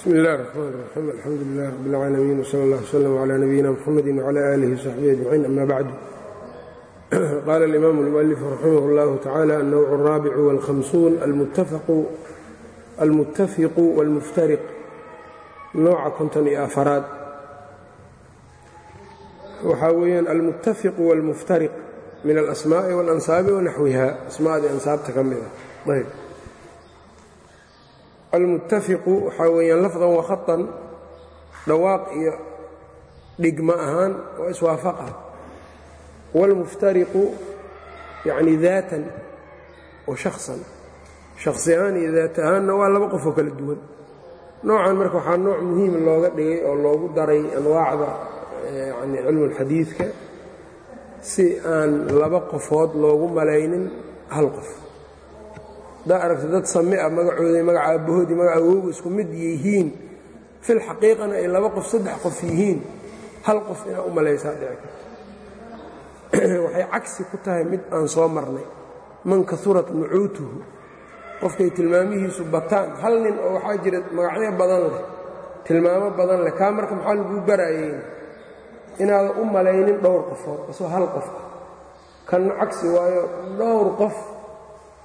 bsmi اllah الرحmn الرaxيim alxamdu lilah rab اlcaalamiin wslى اllah wslm عlى nabiyina mxamedi wعlى alih وsaxbihi aجmaciin ama bacdu qala اlimam اlmuأlif raximah اllah tacalى الnowc الraabic wاlhamsuun almutafiqu wاlmuftariq nooca konton iyo afaraad waxaa weeyaan almutafiqu wاlmuftariq min alasmaaءi wاlansaabi wanaxwiha asmaadii ansaabta ka mid ah ayb almuttafiqu waxaa weeyaan lafdan wa khatan dhawaaq iyo dhigma ahaan waa iswaafaqa. Wاlmuftariqu yacni daatan wa shaksan shakhsi ahaan iyo daat ahaanna waa laba qofoo kala duwan. Noocan marka waxaa nooc muhiim looga dhigay oo loogu daray anwaacda yani cilmulxadiidka si aan laba qofood loogu malaynin hal qof haddaa aragta dad sami a magacooday magaca aabbahoodii magaca awowga isku mid yihiin. Fil xaqiiqana ay laba qof saddex qof yihiin. Hal qof inaa u malaysaa dhici karta. Waxay cagsi ku tahay mid aan soo marnay. Man kaurat nucuutuhu. Qofkay tilmaamihiisu bataan. Hal nin oo waxaa jira magacyo badan leh tilmaamo badan leh kaa marka maxaa laguu baraayeyna inaadan u malaynin dhowr qofood asoo hal qof ah. Kanna cagsi waayo dhowr qof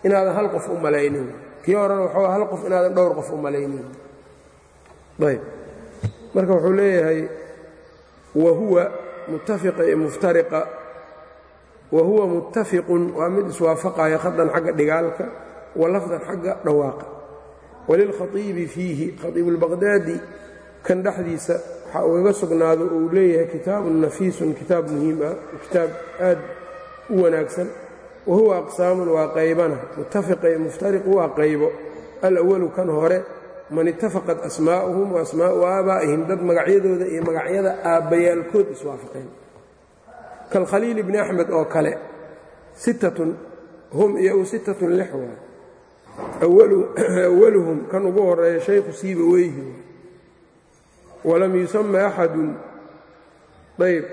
inaadan hal qof u malaynin. Kii horena waxaa hal qof inaadan dhowr qof u malaynin. Ayb. Marka wuxuu leeyahay wa huwa muttafiqa iyo muftariqa wa huwa muttafiqun waa mid iswaafaqaya khadan xagga dhigaalka wa lafdan xagga dhawaaqa. Walilkhaiibi fiihi khaiibulbaqhdaadi kan dhexdiisa waxaa ugaga sugnaado uu leeyahay kitaabun nafiisun kitaab muhiim ah kitaab aad u wanaagsan wahuwa aqsaamun waa qaybana muttafiqa iyo waa qaybo alawalu kan hore man itafaqat asmaa'uhum wa aabaa'ihim dad magacyadooda iyo magacyada aabbayaalkood iswaafaqeen kalkhaliil bni axmed oo kale sittatun hum iyagu sittatun lix waay awaluhum kan ugu horreeya shaykhu siiba weyhi walam yusama axadun ayb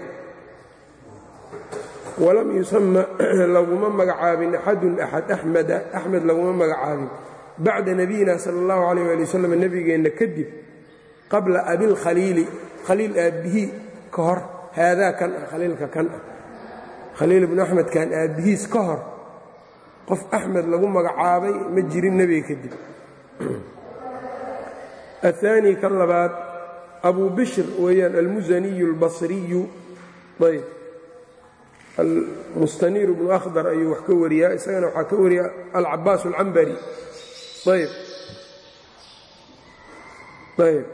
walam yusama laguma magacaabin axadun axad axmeda axmed laguma magacaabin bacda nabiyina sala allahu calayh waali wasalam nebigeenna kadib qabla abilkhaliili khaliil aabbihii ka hor haadaa kan ah khaliilka kan ah khaliil ibnu axmedkan aabbihiis ka hor qof axmed lagu magacaabay ma jirin nebiga kadib aلثaani kan labaad abu bishr weeyaan almusaniyu اlbasriyu ayb almustaniir bnu akhdar ayuu wax ka wariyaa isagana waxaa ka wariya alcabaas اlcambari ayb ayb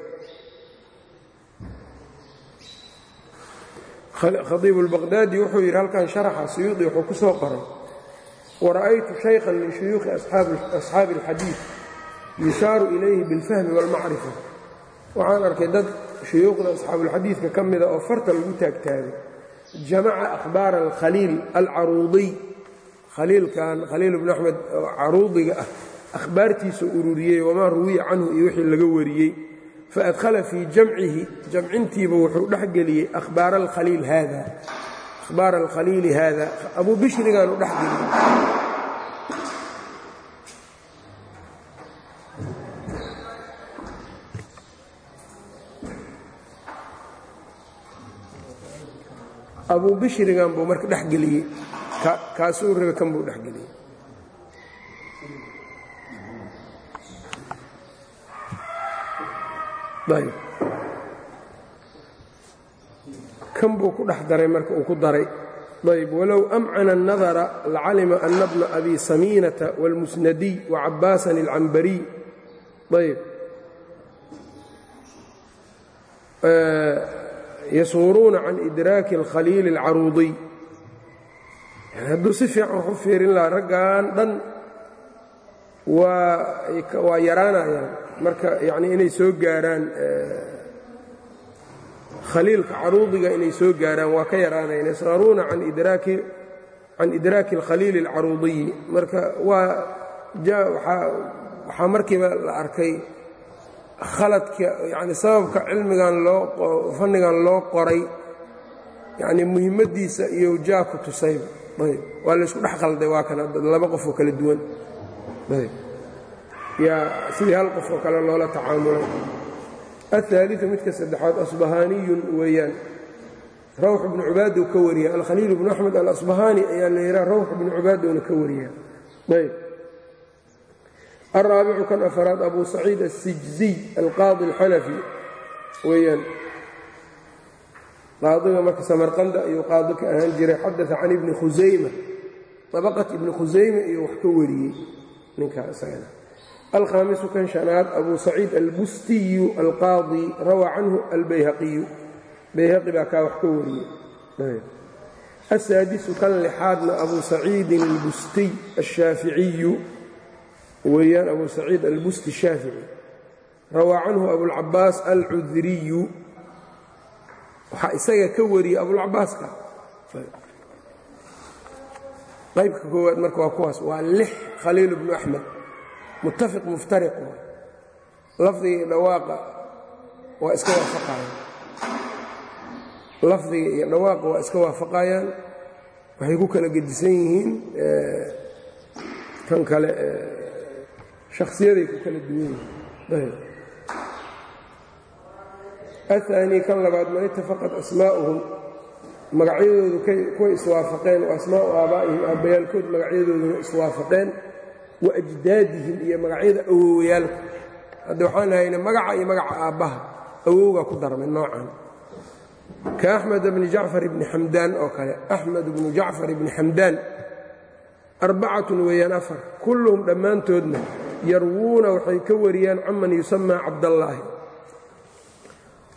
khaiib اlbaqhdaadi wuxuu yidhi halkan sharaxa suyuudi wuxuu ku soo qoray wara'aytu shaykhan min shuyuukhi asxaabi اlxadiid yushaaru ilayhi biاlfahmi wاlmacrifa waxaan arkay dad shuyuukhda asxaabuulxadiidka ka mida oo farta lagu taagtaagay jamaca akhbaara alkhaliil alcaruudiy khaliilkan khaliil bnu axmed caruudiga ah akhbaartiisa ururiyey wamaa ruwiya canhu iyo wixii laga wariyey faadkhala fii jamcihi jamcintiiba wuxuu dhexgeliyey ahbaara alkhaliil haada ahbaara alkhaliili haada abuu bishrigaanu dhexgeliyey abuu bishrigan buu marka dhexgeliyey kaasuu rabe kan buu dhexgeliyey ayb kan buu ku dhex daray marka uu ku daray ayb walow amcana الnadara lacalima ana bna abi samiinata wاlmusnadiy wacabaasan اlcambariy ayb yasuuruuna can idraaki alkhaliili alcaruudiy hadduu si fiican wax u fiirin lahaa raggan dhan waa yaraanayaan. Marka yanii inay soo gaaraan eh, khaliilka caruudiga inay soo gaaraan waa ka yaraanayaan. Yasgharuuna can idraaki can idraaki alkhaliili alcaruudiyi marka waa waxaa markiiba la arkay khaladka yani sababka cilmigan loo fannigan loo qoray yani muhimaddiisa iyo jaa ku tusayba ayb waa laysku dhex qalday waa kan laba qof oo kala duwan ayb yaa sidii hal qof oo kale loola tacaamulay aلثaaliثu midka saddexaad asbahaaniyun weeyaan rawx bnu cubaadou ka wariya alkhaliil bnu axmed alasbahaani ayaa la yidhaha rawx bnu cubaadowna ka wariya ayb alraabicu kan afaraad abu saciid asijziy alqaadi alxanafi weeyaan qaadiga marka samarqanda ayuu qaadi ka ahaan jiray xadaa can ibni khusayma abaqat ibni khusayma iyo wax ka wariyey ninkaa isagana alkhaamisu kan shanaad abu saciid albustiyu alqaadi rawaa canhu albayhaqiyu bayhaqi baa kaa wax ka wariyey asaadisu kan lixaadna abu saciidin albustiy ashaaficiyu weeyaan abu saciid albusti shaafici rawaa canhu abulcabaas alcudriyu waxaa isaga ka wariyey abulcabaaska qaybka koowaad marka waa kuwaas waa lix khaliil bnu axmed muttafiq muftariq lafdiga dhawaaqa waa iska waafaqayaan lafdiga iyo dhawaaqa waa iska waafaqayaan waxay ku kala gedisan yihiin kan kale shakhsiyaday ku kala duwan aلثaanii kan labaad man itafaqat asmaa'uhum magacyadoodu kuway iswaafaqeen wa asmaa'u aabaa'ihim aabbayaalkood magacyadooduna iswaafaqeen wa ajdaadihim iyo magacyada awowayaalku hadda waxaan lahayna magaca iyo magaca aabbaha awowgaa ku darmay noocan. Ka axmed bni jacfar ibni xamdaan oo kale. Axmed bnu jacfar ibni xamdaan arbacatun weeyaan afar kulluhum dhammaantoodna yarwuuna waxay ka wariyaan caman yusamaa cabdallaahi.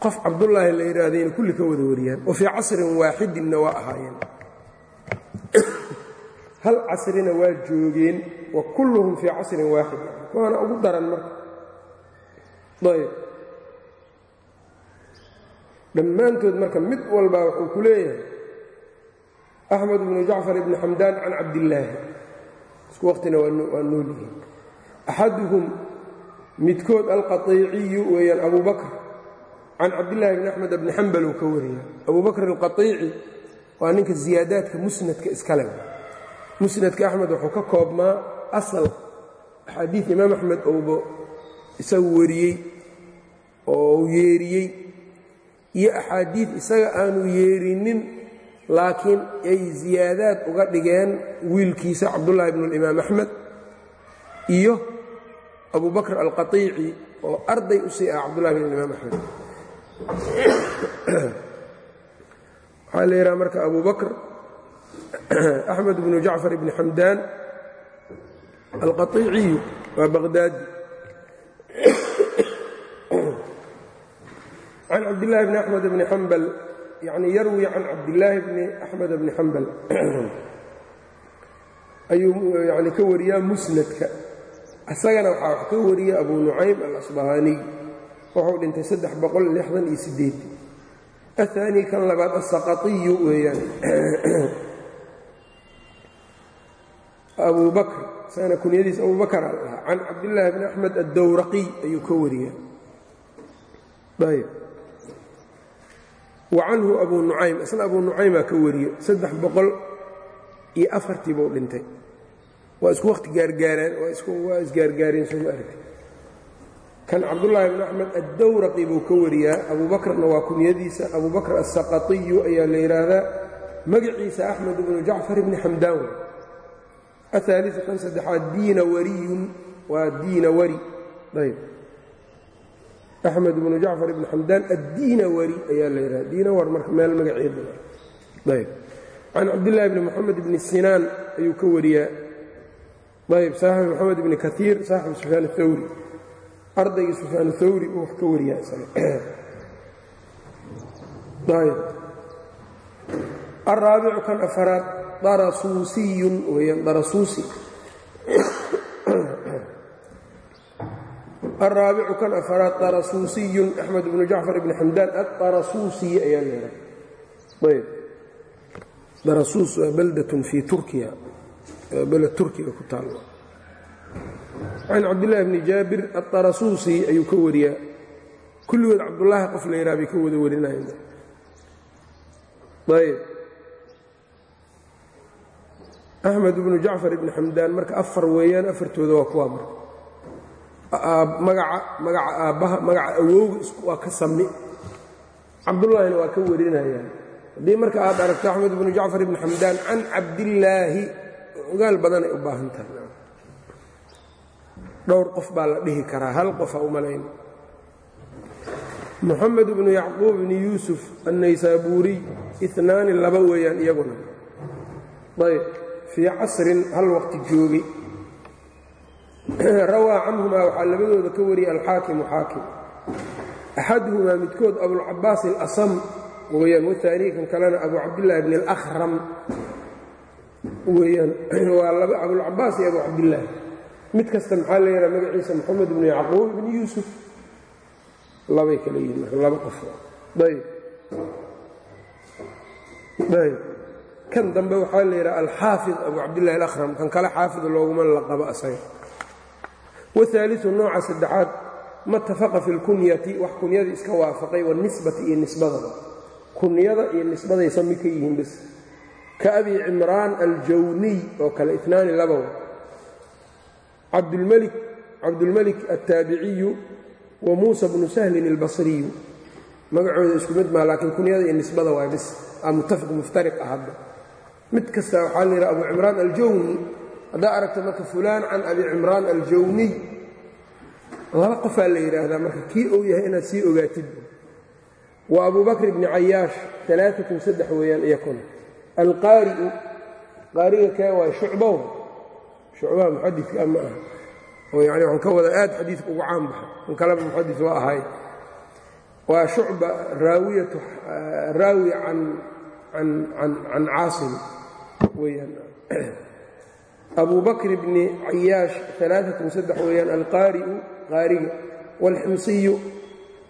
Qof cabdullaahi la yidhaahdayna kulli ka wada wariyaan. Wa fii casrin waaxidinna waa ahaayeen. Hal casrina waa joogeen wa kulluhum fii casrin waaxid waana ugu daran marka. Ayb. Dhammaantood marka mid walbaa wuxuu ku leeyahay axmed bnu jacfar ibni xamdaan can cabdillaahi. Isku waqtina waa nool yihiin axaduhum midkood alqaiiciyu weeyaan abu bakr can cabdillaahi bni axmed bni xambal uu ka wariya abu bakr waa ninka ziyaadaadka musnadka iskale musnadka axmed wuxuu ka koobmaa asal axaadiid imaam axmed ouba isagu wariyey oo yeeriyey iyo axaadiid isaga aanu yeerinin laakiin ay ziyaadaad uga dhigeen wiilkiisa cabdullaahi bnu limaam axmed iyo abu bakr alqaiici oo arday u sii ah cabdullahi bn imaam axmed waxaa la yidhaha marka abu bakr axmed bnu jacfar ibni xamdaan alqaiiciyu waa baqhdaadi can cabdillaahi bni axmed bni xambal yani yarwi can cabdillaahi bni axmed bni xambal ayuu yani ka wariyaa musnadka isagana waxaa wax ka wariya abu nucaym alasbahaaniy wuxuu dhintay aلثaani kan labaad asaqaiyu weeyaan. Abu bakr isagana kunyadiis abu bakr a lahaa can cabdillaahi bni axmed addowraqiy ayuu ka wariya wa canhu abu nucaym isna abu nucaymaa ka wariyo saddex boqol iyo afartii buu dhintay waa isku waqti gaargaaraan isgaargaareen sooma aragti kan cabdullaahi bn axmed addowraqi buu ka wariyaa abu waa kunyadiisa abu asaqaiyu ayaa la yidhaahdaa magaciisa axmed bnu jacfar bni xamdaan ahaaliu kan saddexaad diina wariyun waa diina wari. Ayb axmed bnu jacfar ibni xamdaan addiina wari ayaa la yidhahda diina war marka meel magaceeda ayb can cabdillahi bni moxamed bni sinaan ayuu ka wariyaa ayb saaxib moxamed ibni kaiir saaxibu sufyaan athawri ardaygii sufyaan thawri uu wax ka wariyaa isaga. Alraabicu kan afaraad darasuusiyun weeyaan darasuusi. Alraabicu kan afaraad darasuusiyun axmed bnu jacfar ibni xamdaan adarasuusiy ayaa leedahay ayb darasuus waa baldatun fii turkiya beled turkiga ku taal can cabdillaahi bni jaabir adarasuusi ayuu ka wariyaa. Kulligood cabdullaahi qof la yidhaha bay ka wada warinayeen ayb axmed bnu jacfar ibni xamdaan marka afar weeyaan afartooda waa kuwaa marka. Magaca magaca aabbaha magaca awowga waa ka sami cabdullaahina waa ka warinayaan. Haddii marka aad aragto axmed ibnu jacfar ibni xamdaan can cabdillaahi ogaal badanay u baahan tahay. Dhowr qof baa la dhihi karaa hal qofa umalayn moxamed bnu yacquub bni yuusuf annaysaabuuriy inaani laba weeyaan iyaguna. Ayb fii casrin hal waqti joogay rawaa canhumaa waxaa labadooda ka wariyey alxaakimu xaakim. Axaduhumaa midkood abulcabaas alasam weyaan waanii kan kalena abu cabdillaahi bni alahram weyaan waa laba abulcabaas iyo abu cabdillaahi mid kasta maxaa la yidhaha magaciisa moxamed bnu yacquub ibni yuusuf? Labay kala yihiin marka laba qof? Ayb kan dambe waxaa la yidhaha alxaafid abu cabdillahi alahram kan kale xaafid looguma laqabo asaga waaliu nooca saddexaad ma tafaqa fi lkunyati wax kunyada iska waafaqay wanisbati iyo nisbadaba. Kunyada iyo nisbaday sami ka yihiin bis ka abi cimraan aljawniy oo kale inaani labaw. Cabdulmelik aلtaabiciyu wa muusa bnu sahlin اlbasriyu magacooda isku mid maa laakiin kunyada iyo nisbada waa bis mutafiq muftariq ah hadda. Mid kasta waxaa la yidhaha abu cimraan aljawni haddaa aragta marka fulaan can abi cimraan aljawniy laba qofaa la yidhaahdaa marka kii uu yahay inaad sii ogaatid. Wa abu bakr bni cayaash alaaatun saddex weeyaan iyakuna alqaari'u qaariga kee waay shucbow shucbaha muxadidka ma aha. Oo yani waxaan ka wada aad xadiidka ugu caan baxa kan kaleba muxadis waa ahay. Waa shucba raawiyatu raawi can caasim weyaan abu bakr cayaash alaaatun saddex weeyaan alqaari'u qaariga wاlximsiyu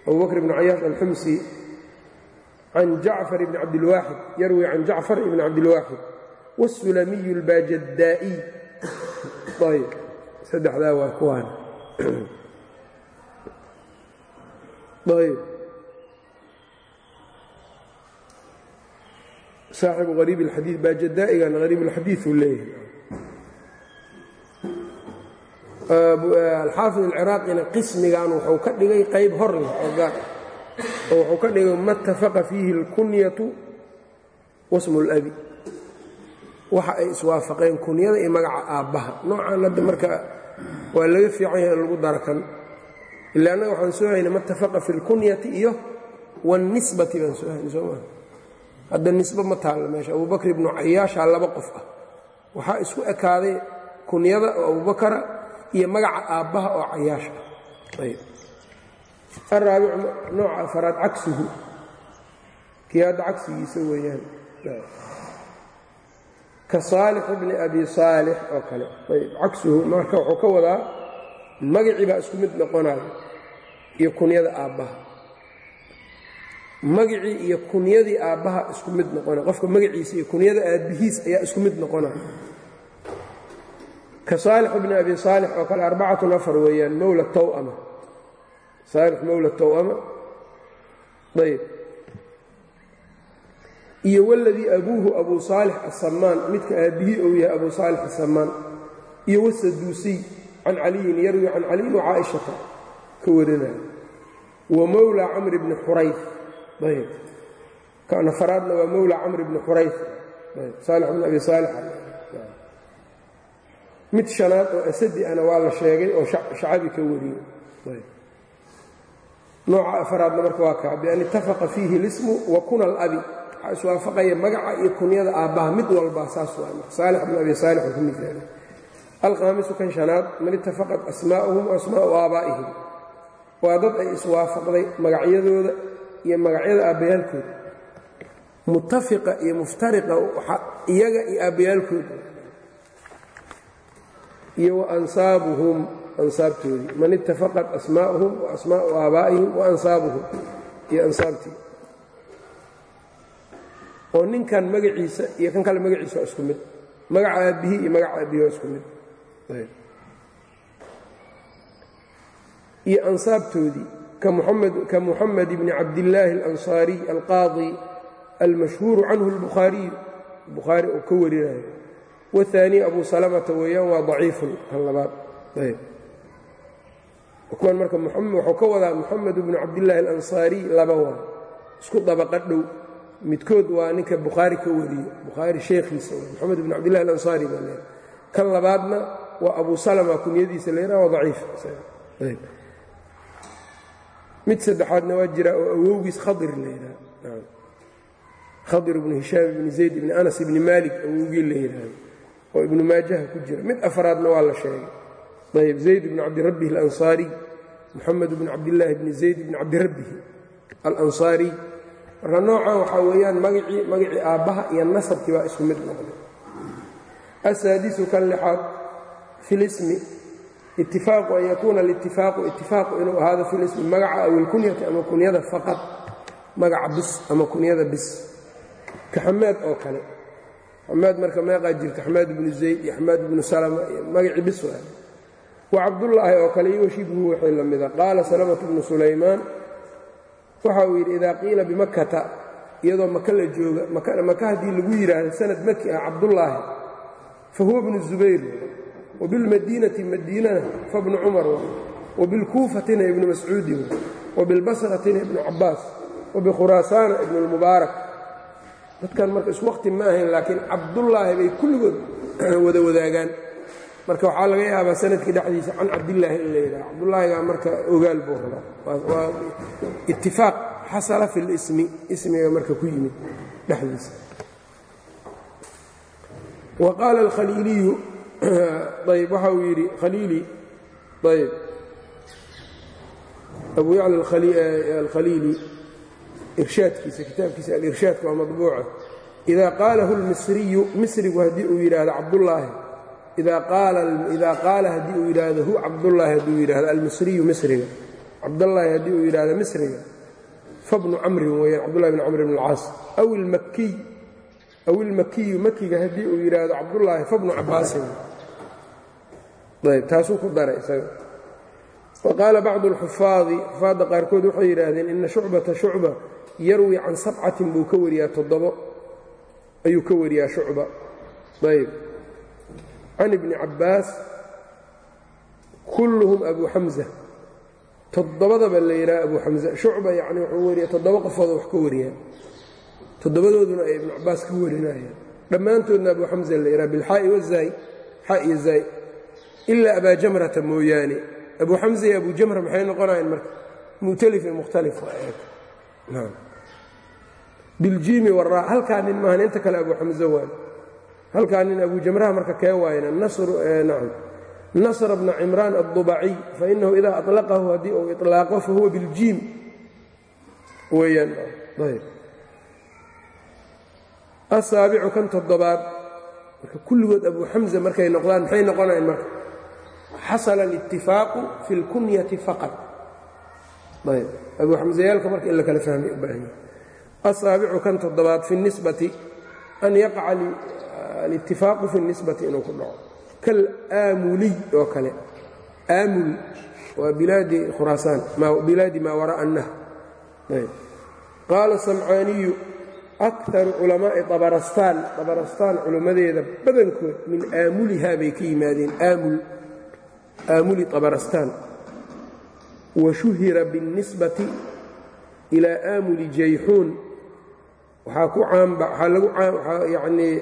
abu bakr cayaash alximsi can jacfar bni cabdilwaaxid yarwi can jacfar ibni cabdilwaaxid wاsulamiyu اlbaajadaa'iy ayb saddexdaa waa kuwaan ayb saaxibu ariib اlxadii baajadaa'igan ariib اlxadiiث uu leeyahay alxaafid alciraaqina qismigan wuxuu ka dhigay qayb hor leh oo gaar oo wuxuu ka dhigay ma اtafaqa fiihi اlkunyatu wasmu اlabi waxa ay iswaafaqeen kunyada iyo magaca aabbaha noocan hadda marka waa laga fiican yahay in lagu dara kan ila annaga waxaan soo haynay ma tafaqa fi اlkunyati iyo wاlnisbati baan soo haynay soo maa hadda nisba ma taalla meesha abubakr ibnu cayaashaa laba qof ah waxaa isku ekaaday kunyada oo abubakara iyo magaca aabbaha oo cayaash ah ayb araabicu nooca afaraad cagsuhu kii hadda cagsigiisa weeyaan. Ka saalix bni abi saalix oo kale. Ayb cagsuhu marka wuxuu ka wadaa magacii baa isku mid noqonayo iyo kunyada aabbaha. Magacii iyo kunyadii aabbaha isku mid noqonay qofka magaciisa iyo kunyada aabbihiis ayaa isku mid noqonaya ka saalix bni abi saalix oo kale arbacatun afar weeyaan mowla taw'ama saalix mowla taw'ama. Ayb. Iyo waladii abuuhu abu saalix asamaan midka aabbihii ou yahay abu saalix asamaan iyo wasaduusiy can caliyin yarwi can caliyin wacaaishata ka warinaya wa mowla camr bni xurayf ayb. Kanafaraadna waa mowla camr bni xurayf saalix bni abi saalix. Mid shanaad oo asadi ana waa la sheegay oo shacabi ka wariyey nooca afaraadna marka waa kaa bian itafaqa fiihi lismu wa kuna alabi. Waxaa iswaafaqaya magaca iyo kunyada aabbaha mid walba saas waa saalix bn abi saalix oo ku miaalay alkhaamisu kan shanaad man itafaqat asmaa'uhum wa asmaa'u aabaa'ihim. Waa dad ay iswaafaqday magacyadooda iyo magacyada aabbayaalkooda. Mutafiqa iyo muftariqa iyaga iyo aabbayaalkooda iyo wa ansaabuhum ansaabtoodii man itafaqat asmaa'uhum wa asmaa'u aabaa'ihim wa ansaabuhum. Iyo ansaabtii oo ninkan magaciisa iyo kan kale magaciisa waa isku mid. Magaca aabbihii iyo magaca aabbihi waa isku mid. Iyo ansaabtoodii ka muxamed bni cabdillaahi alansaariy alqaadi almashhuuru canhu اlbukhaariyu bukhaari oo ka warinayo. Waثaaniy abu salamata weeyaan waa daciifun kan labaad kuwan marka wuxuu ka wadaa moxamed bnu cabdillaahi alansaariy laba waa. Isku dabaqa dhow midkood waa ninka bukhaari ka wariyo bukhaari sheekhiisa. Moxamed bnu cabdillahi alansaari baa leehay kan labaadna waa abu salama kunyadiisa leeraa waa daciif. Mid saddexaadna waa jira oo awowgiis khadir layidhaha khadir ibnu hishaam ibni zayd ibni anas ibni maalik awowgii la yidhaahdo oo ibnu maajaha ku jira. Mid afraadna waa la sheegay ayb zayd bni cabdirabbihi alansaariy moxamed bni cabdillaahi bni zayd bni cabdirabbihi alansaariy marka noocan waxaa weeyaan magacii magacii aabbaha iyo nasabkii baa isku mid noqday asaadisu kan lixaad fi lismi itifaaqu an yakuuna alitifaaqu itifaaqu inuu ahaado fi lismi magaca aw ilkunyati ama kunyada faqad magaca bis ama kunyada bis ka oo kale xamaad marka meeqaa jirta xamaad ibnu zayd iyo xamaad ibnu salama iyo magacii bis waa wa cabdullaahi oo kale iyo washibhu wixii la mida qaala salamatu bnu sulaymaan waxa uu yidhi idaa qiila bimakkata iyadoo maka la jooga maka haddii lagu yidhaahdo sanad maki ah cabdullaahi fa huwa bnu zubayr wabilmadiinati madiinana fabnu cumar wabilkuufatina ibnu mascuudi wabilbasratina ibnu cabbaas wabikhuraasaana ibnu lmubaarak dadkan marka is waqti ma ahayn laakiin cabdullaahi bay kulligood wada wadaagaan marka waxaa laga yaabaa sannadkii dhexdiisa can cabdillaahi in la yidhaha. Cabdullaahigaa marka ogaal buu rabaa. Itifaaq xasala fi lismi ismiga marka ku yimid dhexdiisa. Wa qaala alkhaliiliyu ayb waxa uu yidhi khaliili ayb abu yacla alkhaliili irshaadkiisa kitaabkiisa alirshaadka waa madbuuca idaa qaalahu lmisriyu misrigu haddii uu yidhaahdo cabdullaahi idaa qaala haddii uu yidhaahdo hu cabdullaahi hadduu yidhahdo almisriyu misriga. Cabdallaahi haddii uu yidhaahdo misriga. Fabnu camrin weeyaan cabdullahi bn camr bn alcaas. Aw ilmakiy aw ilmakiyu makiga haddii uu yidhaahdo cabdullaahi fabnu cabbaasin. Ayb taasuu ku daray isaga. Wa qaala bacdu alxufaadi xufaadda qaarkood waxay yidhaahdeen ina shucbata shucba yarwi can sabcatin buu ka wariyaa toddobo. Ayuu ka wariyaa shucba. Ayb can ibni cabbaas kulluhum abu xamza toddobadaba la yidhaha abu xamza shucba yacni wuxuu wariya toddoba qofooda wax ka wariyaa toddobadooduna ay ibnu cabbaas ka warinayaan dhammaantoodna abu xamza la yidhaha bilxaa'i wazaay xa iyo zaay ilaa abaa jamrata mooyaane abu xamza iyo abu jamra maxay noqonayaan marka mu'talif mukhtalif biljiimi waraa halkaa nin maahan inta kale abu xamza waay halkaa nin abu jamraha marka kee waayna nacam nasr bna cimraan addubaciy fainahu idaa aطlaqahu haddii uu iطlaaqo fahuwa biljiim weeyaan ayb asaabicu kan toddobaad marka kulligood abu xamza markay noqdaan maxay noqonayaan marka xasala alitifaaqu fi اlkunyati faqad ayb abu xamzayaalka marka in la kala fahmay u baahanya asaabicu kan toddobaad fi اnisbati an yaqaca alitifaaqu fi nisbati inuu ku dhaco kalaamuliy oo kale aamul waa bilaadi khuraasaan bilaadi maa wara'a annahr qaala samcaaniyu akaru culamaa'i abarastaan abarastaan culimmadeeda badankood min aamuliha bay ka yimaadeen aamul aamuli abarastaan washuhira biاnnisbati ilaa aamuli jayxuun waxaa ku caamba waxaa lagu yanii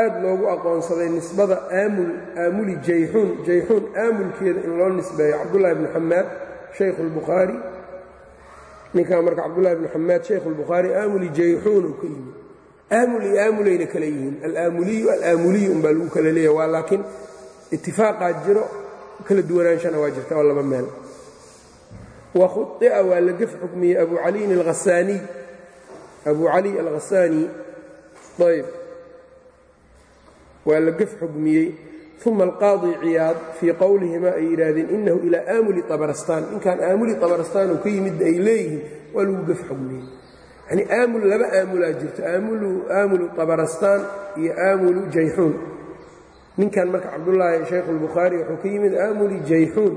aad loogu aqoonsaday nisbada aamul aamuli jayxuun jayxuun aamulkeeda in loo nisbeeyo cabdullahi bnu xamaad shaykhu اlbukhaari ninkaa marka cabdullahi bnu xamaad shaykhu اlbukhaari aamuli jayxuun uu ka yimi aamul iyo aamulayna kala yihiin. Alaamuliyu alaamuliyu umbaa lagu kala leeyahy waa laakiin itifaaqaa jiro kala duwanaanshana waa jirta oo laba meel wa khuطi'a waa la gef xukmiyey abu caliyin alhasaaniy abu cali alkhasaani ayb waa la gef xugmiyey uma alqaadi ciyaad fii qowlihima ay yidhaahdeen inahu ilaa aamuli abarastaan ninkan aamuli abarastaan uu ka yimid ay leeyihiin waa lagu gef xugmiyey yani aamul laba aamulaa jirto aamulu abarastaan iyo aamulu jayxuun. Ninkan marka cabdullaahi shaykhu اlbukhaari wuxuu ka yimid aamuli jayxuun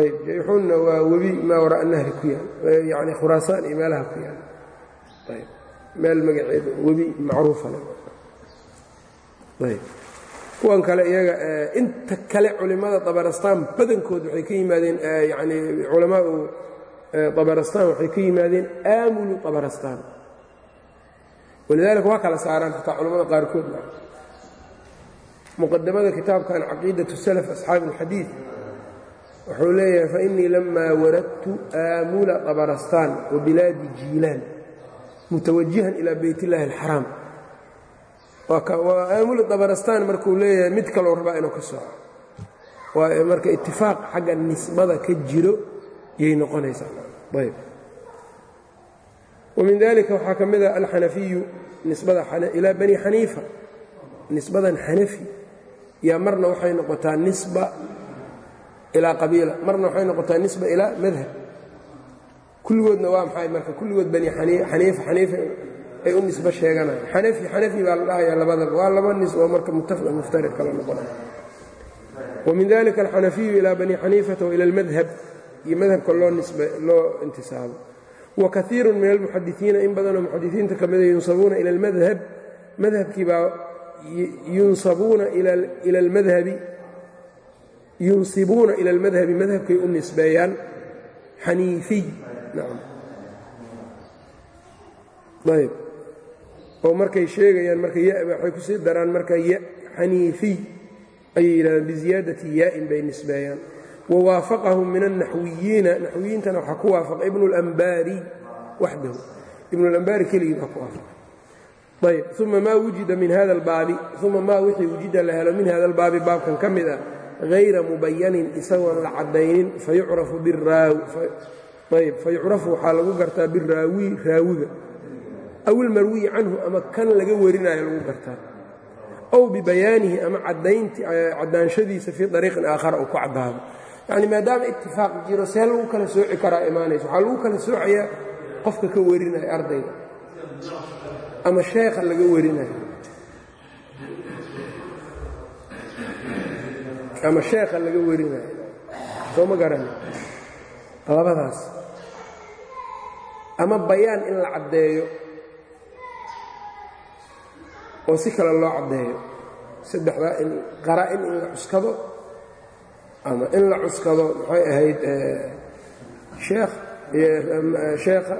ayb jayxuunna waa webi maa waraa nahri ku yaal. Yani khuraasaan iyo meelaha ku yaal. Ayb meel magaceeda webi macruufa kuwan kale iyaga inta kale culimmada dabarastaan badankood waxay ka yimaadeen yani culamaau dabarastaan waxay ka yimaadeen aamulu dabarastaan walidaalika waa kala saaraan xataa culamada qaarkood. Muqadamada kitaabkan caqiidatu salaf asxaabi اlxadiid wuxuu leeyahay fainii lama waradtu aamula dabarastaan wa bilaadi jiilaan mutawajihan ilaa beyt اllahi اlxaraam waa aamuli dabarastaan markuu leeyahay mid kaloo rabaa inuu ka soco waa marka itifaaq xagga nisbada ka jiro yay noqonaysaa. Ayb wamin dalika waxaa ka mid a alxanafiyu nisbada ilaa bani xaniifa. Nisbadan xanafi yaa marna waxay noqotaa nisba ilaa qabiila. Marna waxay noqotaa nisba ilaa madhab. Kulligoodna waa maxay marka? Kulligood bani xaniifa xaniifa ay u nisbo sheeganayaan xanafi xanafi baa la dhahayaa labadaba waa laba nisbo marka muttafiq muftariq kala noqonaya wamin dalika alxanafiyu ilaa bani xaniifata waila almadhab. Iyo madhabka loo nisbe loo intisaabo. Wa kaiiru min almuxadisiina in badanoo muxadisiinta ka mida yunsabuuna ila almadhab. Madhabkii baa yunsabuuna ila almadhabi yunsibuuna ila almadhabi madhabkay u nisbeeyaan. Xaniifiy ayb oo markay sheegayaan marka ya-ba waxay ku sii daraan marka ya xaniifiy ayay yidhahdaan biziyaadati yaa'in bay nisbeeyaan. Wawaafaqahum min alnaxwiyiina naxwiyiintana waxaa ku waafaqa ibnu اlambaari waxdahu. Ibnu اlambaari keligii baa ku waafaqa ayb uma maa wujida min hada albaabi. Uma maa wixii wujida la helo min hada albaabi baabkan ka mid ah hayra mubayanin isagoon la caddaynin fayucrafu ayb fayucrafu waxaa lagu gartaa biraawi raawiga aw ilmarwiyi canhu ama kan laga warinayo lagu gartaa ow bibayaanihi ama caddaanshadiisa fii ariiqin aakhara uu ku caddaado yacni maadaama itifaaq jiro see lagu kala sooci karaa imaanaysa waxaa lagu kala soocayaa qofka ka warinayo ardayga ama sheekha laga warinayo ama sheekha laga warinayo soo ma garani? Labadaas. Ama bayaan in la caddeeyo oo si kale loo caddeeyo. Saddexdaa in qaraa'in in la cuskado ama in la cuskado maxay ahayd sheekh sheekha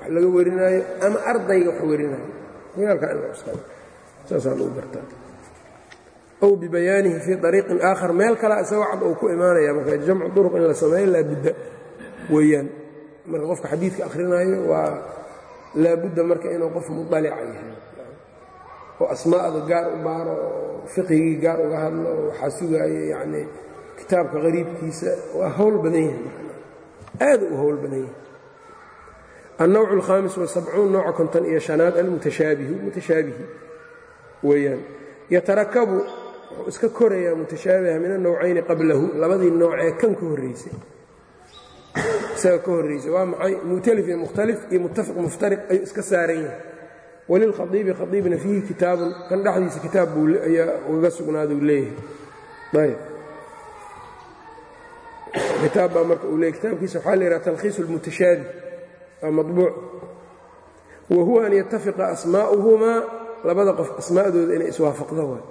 wax laga warinaayo ama ardayga wax warinaayo magaalkaa in la cuskado. Saasaa lagu gartaa ow bibayaanihi fii ariiqin aakhar meel kale isagoo cad uu ku imaanaya marka jamcu duruq in la sameeyo laabudda weeyaan marka qofka xadiidka akhrinaayo waa laabudda marka inuu qof mudalica yahay oo asmaa'da gaar u baaro oo fiqigii gaar uga hadlo oo waxaa sugaayo yacnii kitaabka qariibkiisa waa howl badan yahay aada u howl badan yahay النوع الخامس والسبعون nooca konton iyo شhanaad almutashaabihu mutashaabihi weeyaan yatarakabu wuxuu iska korayaa mutashaabiha min anowcayni qablahu labadii nooc ee kan ka horraysay isaga ka horraysay waa maxay? Mu'talif iyo mukhtalif iyo muttafiq muftariq ayuu iska saaran yahay. Walilkhaiibi khaiibna fiihi kitaabun kan dhexdiisa kitaab buu ayaa ugaga sugnaaduu leeyahay. Ayb kitaab baa marka uu leey kitaabkiisa waxaa la yidhaha talkhiisu lmutashaabih waa mabuuc wa huwa an yatafiqa asmaa'uhumaa labada qof asmaa'dooda inay iswaafaqda waay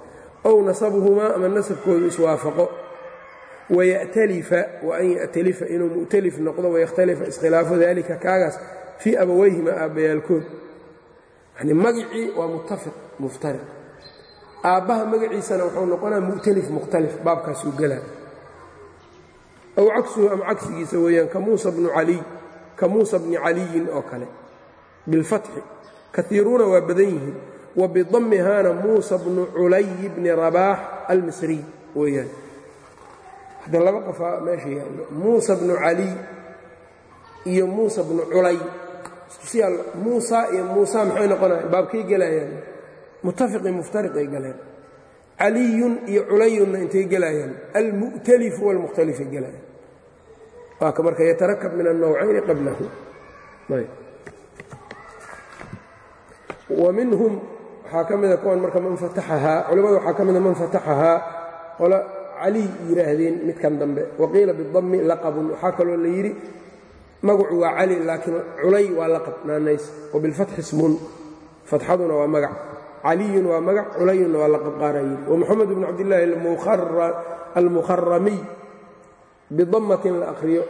ow nasabuhumaa ama nasabkoodu iswaafaqo waya'talifa wa an ya'talifa inuu mu'talif noqdo wayakhtalifa iskhilaafo dalika kaagaas fii abawayhima aabbayaalkood yani magicii waa muttafiq muftariq aabbaha magaciisana wuxuu noqonaa mu'talif mukhtalif baabkaasuu gelaa aw cagsuhu ama cagsigiisa weeyaan ka muusa bnu caliy ka muusa bni caliyin oo kale bilfatxi kaiiruuna waa badan yihiin wa bidammihaana muusa bnu culay bni rabaax almisriy weeyaan. Hadda laba qofaa meesha yaallo muusa bnu caliy iyo muusa bnu culay. Muusa iyo muusa maxay noqonayan baabkay gelayaan muttafiqi muftariqay galeen. Caliyun iyo culayunna intay gelayaan almu'talifu walmukhtalifay gelayaan waa ka marka yatarakab min annowcayni qablahu. Minhum waxaa ka mida kuwan marka man fataxahaa waxaa ka mida man fataxahaa qolo caliy yidhaahdeen midkan dambe waqiila bidammi laqabun waxaa kaloo la yidhi magacu waa cali laakiin culay waa laqab naanays wa bilfatxi smun fatxaduna waa magac caliyun waa magac culayunna waa laqab qaaraa yidhi wamuxamed bnu cabdillaahi almukharamiy bidamatin la aqriyo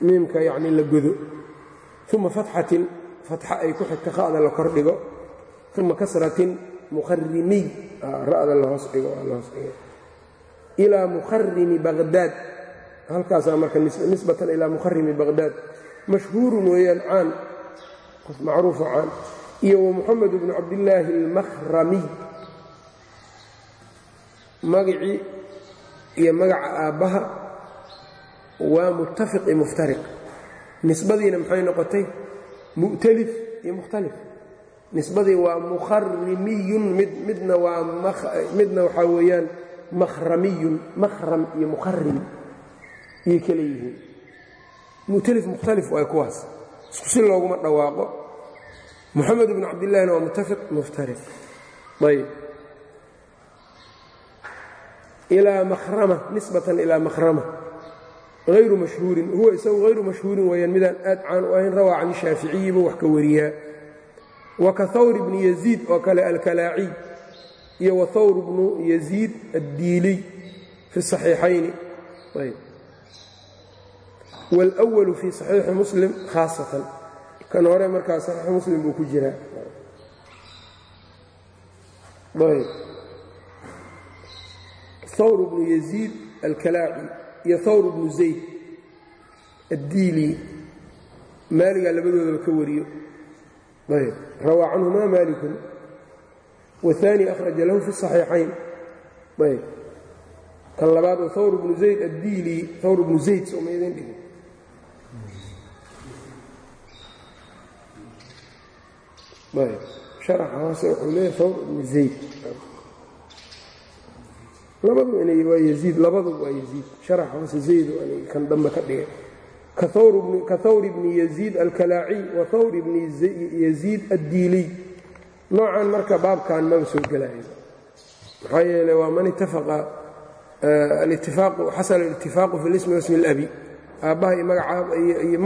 miimka yacni la godo uma fatxatin fatxa ay ku xigta kha'da la kor dhigo uma kasratin mukharimiy ra'da lahoos dhigo lahoos dhigo ilaa mukharimi baqhdaad halkaasaa marka nisbatan ilaa mukharimi baqhdaad mashhuurun weeyaan caan qof macruufo caan iyo wamuxamed bnu cabdillaahi almakhramiy magacii iyo magaca aabbaha waa muttafiq iyo muftariq nisbadiina maxay noqotay mu'talif iyo mukhtalif nisbadii waa mukharimiyun mid midna waa midna waxaa weeyaan makhramiyun makhram iyo mukharim iyay kala yihiin. Mu'talif mukhtalif waay kuwaas. Isku si looguma dhawaaqo. Muxamed bnu cabdillahina waa muttafiq muftariq ayb ilaa mahrama nisbatan ilaa makhrama. Hayru mashhuurin huwa isagu hayru mashhuurin weeyaan midaan aad caan u ahayn rawaa can shaaficiyi buu wax ka wariyaa wa ka hawr bni yaziid oo kale alkalaaciy iyo wa hawr bnu yaziid addiiliy fi saxiixayni. Ayb. Wاlأwalu fii saxiixi muslim khaasatan. Kan hore markaa saxiixi muslim buu ku jiraa. Hawr bnu yaziid alkalaaci iyo hawr bnu zayd addiili. Maaligaa labadoodaba ka wariyo ayb rawaa canhumaa maalikun waani ahraja lahu fi صaxiixayn ayb kan labaad waa awr bnu zayd addiili awr bnu zayd soma idin dhigin ayb haraxa hoose wuxuu leeyahy awr bnu zayd labadu waa yiid labadu waa yiid haraxa hoose zayd kan dambe ka dhigay ka hawr bni yaziid alkalaaciy wa hawr bni yaziid addiiliy noocan marka baabkan maba soo gelaayo maxaa yeele waa man ittafaqa xasala alitifaaqu fi lismi wasmi اlabi aabbaha iyo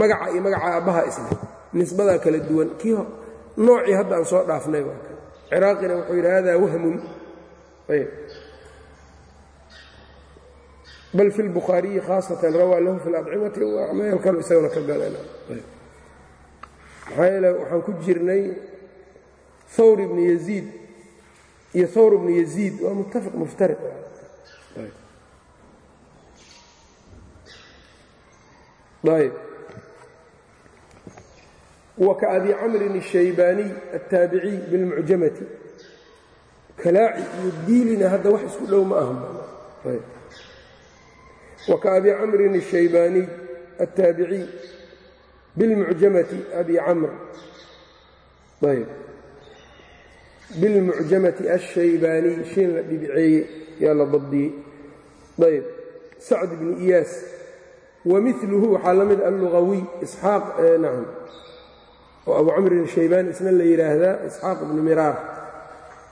magaca iyo magaca aabbaha isle nisbadaa kala duwan. Kii noocii hadda aan soo dhaafnay waa kan ciraaqina wuxuu yidhi hada wahmun bal fi اlbukhaariyi khaasatan rawaa lahu fi اladcimati meel kale isagona ka galeen maxaa yeele waxaan ku jirnay hawr ibni yaziid iyo hawr ibnu yaziid waa muttafiq muftariq ayb wka abi camrin الshaybaaniy aلtaabiciy biاlmucjamati kalaaci iyo diilina hadda wax isku dhow ma aha wka abi camrin الshaybaaniy aلtaabiciy biاlmucjamati abi camr ayb biاlmucjamati الshaybaaniy shin la dhibiceeye yaa la dabdiyey ayb sacd bni iyaas wamiluhu waxaa la mid allugawiy isxaaq nacam oo abu camrin shaybaan isna la yidhaahdaa isxaaq ibnu miraar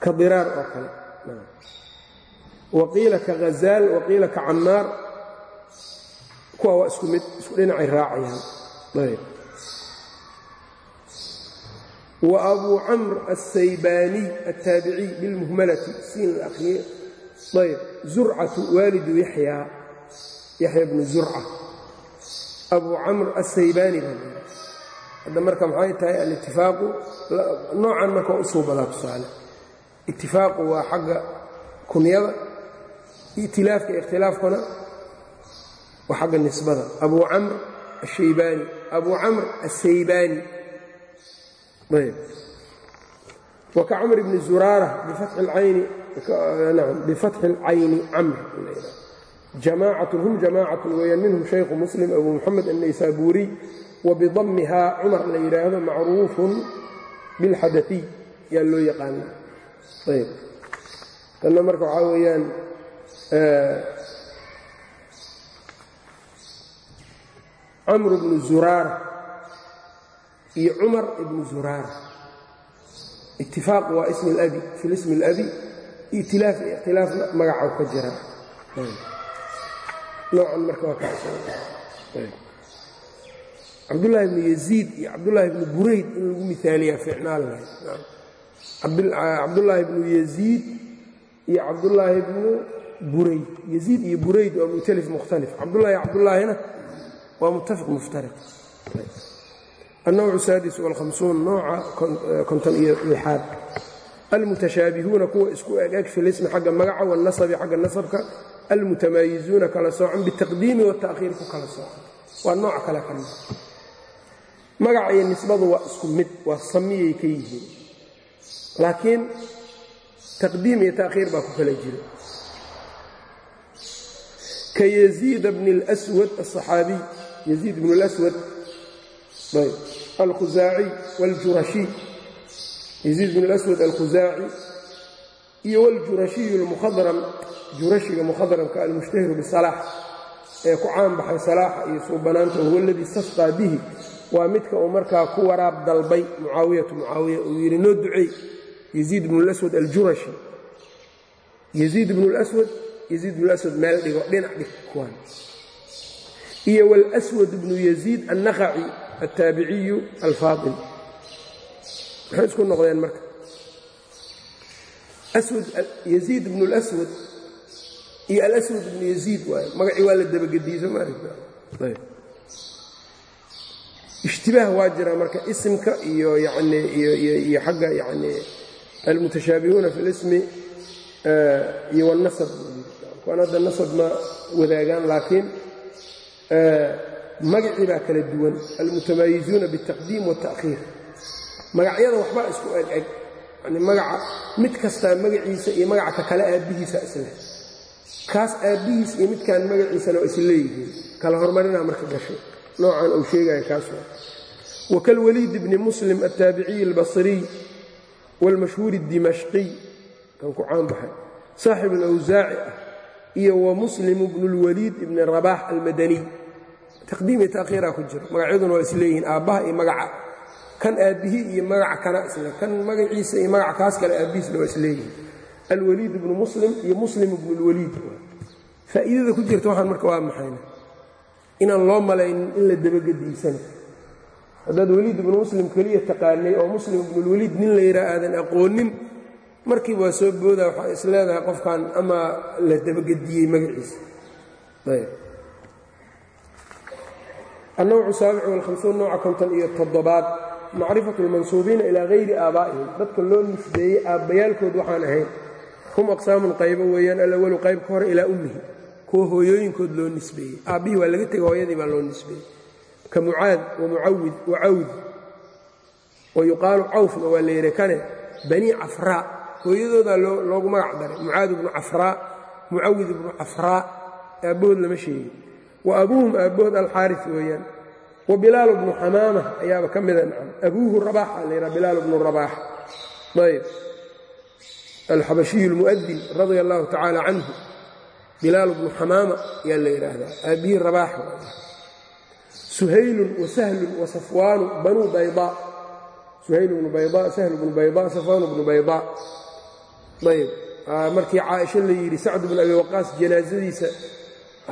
ka diraar oo kale waqiila ka hazaal waqiila ka cammaar kuwa waa isku mid isku dhinacay raacayaan. Ayb. Wa abuu camr alsaybaaniy altaabiciy bilmuhmalati siin la ayb. Zurcatu waalidu yaxyaa yaxya bnu zurca abuu camr alsaybaani baa hadda marka maxay tahay alitifaaqu noocan marka usuu badaa tusaale. Itifaaqu waa xagga kunyada itilaafka ikhtilaafkuna waa xagga nisbada abu camr ashaybaani abu camr asaybaani ayb. Wa ka camr bni zuraara bifatxi اlcayni camr jamaacatu hum jamaacatu weeyaan minhum shaykhu muslim abu muxamed annaysaabuuriy wbidamihaa cumar la yidhaahdo macruufun bilxadaiy yaa loo yaqaana tanna marka waxaa weeyaan camr bnu zuraara iyo cumar ibnu zuraara itifaaq waa ismi اlabi fi lismi اlabi itilaaf iyo ikhtilaafna magaca ka jira. Noocan marka waa kaayb cabdullaahi bnu yaziid iyo cabdullaahi bnu burayd in lagu miaaliyaa fiicnaan lahayd cabdullaahi bnu yaziid iyo cabdullaahi bnu burayd. Yaziid iyo burayd waa mu'talif mukhtalif. Cabdullahi cabdullaahina waa mutafiq muftariq. Alnowc saadis wاlhamsuun nooca konton iyo lixaad. Almutashaabihuuna kuwa isku egeg filismi xagga magaca wاlnasabi xagga nasabka. Almutamaayizuuna kala soocan bitaqdiimi wata'khiir ku kala soocan waa nooc kale kami magaca iyo nisbadu waa isku mid waa samiyay ka yihiin. Laakiin taqdiim iyo ta'khiir baa ku kala jira ka yaziid bn اlأswad الصaxaabiy yaziid bn اlأswad alkhusaaci wاljurashiy yaziid bn اlaswad alkhusaaci iyo wاljurashiyu اlmukhadram jurashiga mukhadramka almushtahiru bisalaax ee ku caan baxay salaaxa iyo suubanaanta huwa aladii istasqaa bihi waa midka uu markaa ku waraab dalbay mucaawiyatu mucaawiya uu yidhi noo duceey yaziid bn اlaswad aljurashi yaziid bn اlaswad yaziid bnu aswad meel dhigo dhinac dhig kuwan iyo wlswad bnu yaziid annakhaci altaabiciyu alfaail maxay isku noqdeen marka. Yaziid bnu lswad iyo alaswad bnu yaziid waayo magacii waa la dabagediyey somaali ishtibaah waa jira marka isimka iyo yani iyo xagga yani almutashaabihuuna fi lismi iyo wاlnasab kuwan hadda nasab ma wadaagaan laakiin magacii baa kala duwan almutamaayizuuna biاltaqdiim waاlta'khiir magacyada waxbaa isku eg eg yani magaca mid kastaa magaciisa iyo magaca ka kale aabbihiisa isleh kaas aabbihiis iyo midkaan magaciisana waa isleeyihiin kala hormarinaa marka gashay noocan uu sheegaya kaas wakalwaliid bni muslim altaabiciyi albasriy wاlmashhuuri اdimashqiy kan ku caan baxay saaxib alawsaaci ah iyo wa muslimu bnu اlwaliid ibni rabaax almadaniy taqdiim iyo ta'khiiraa ku jiro magacyaduna waa isleeyihiin aabbaha iyo magaca. Kan aabbihii iyo magaca kana isle kan magaciisa iyo magaca kaas kale aabbihiisna waa isleeyihiin alwaliid ibnu muslim iyo muslim ibnu اlwaliid faa'iidada ku jirta waxaan marka waa maxayna. Inaan loo malaynin in la dabagediisana haddaad weliid ibnu muslim keliya taqaanay oo muslim ibnuulweliid nin la yidhaha aadan aqoonin markiiba waa soo boodaa waxaa is leedahay qofkan ama la dabagediyey magaciisa. Ayb. Annowcu saabic walhamsuun nooca konton iyo toddobaad. Macrifatu lmansuubiina ilaa hayri aabaa'ihim. Dadka loo nisbeeyey aabbayaalkood waxaan ahayn. Hum aqsaamun qaybo weeyaan alawalu qayb ka hore ilaa ummihi. Kuwa hooyooyinkood loo nisbeeyey. Aabbihii waa laga tegay hooyadii baa loo nisbeeyey. Ka mucaad wamucawid wacawd wa yuqaalu cawfna waa la yidhi kane banii cafraa hooyadoodaa loogu magac daray. Mucaad ibnu cafraa mucawid ibnu cafraa aabbahood lama sheegin. Wa abuuhum aabbahood alxaaris weeyaan. Wa bilaalu bnu xamaama ayaaba ka mida nacam. Abuuhu rabaaxa la yidhaha bilaalu bnu rabaax ayb alxabashiyu almu'adin radia allahu tacaala canhu bilaalu bnu xamaama ayaa la yidhaahdaa. Aabbihii rabaax suhaylun wasahlun wasafwaanu banuu baydaa. Suhayl bnu baydaa sahl bnu baydaa safwaanu bnu baydaa ayb. Markii caaisho la yidhi sacd bnu abi waqaas janaasadiisa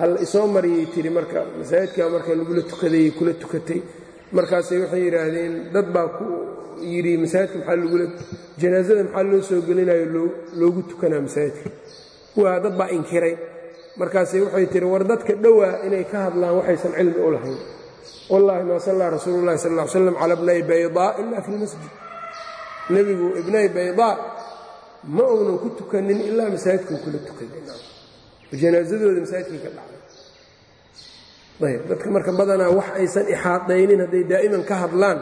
hal isoo mariyay tiri marka masaajidkaa marka lagula tukadayey kula tukatay. Markaasay waxay yidhaahdeen dad baa ku yidhi masaajidka maxaa lagula janaasada maxaa loo soo gelinayo loogu tukanaa masaajidka? Waa dad baa inkiray. Markaasay waxay tihi war dadka dhowaa inay ka hadlaan waxaysan cilmi u lahayn. Wallahi maa sallaa rasuulu llahi sal ll ly slam cala bnay baydaa ila fi lmasjid nebigu ibnay baydaa ma uunan ku tukanin ilaa masaajidkuu kula tukaday janaasadooda masaajidkii ka dhacday. Ayb dadka marka badanaa wax aysan ixaadaynin hadday daa'iman ka hadlaan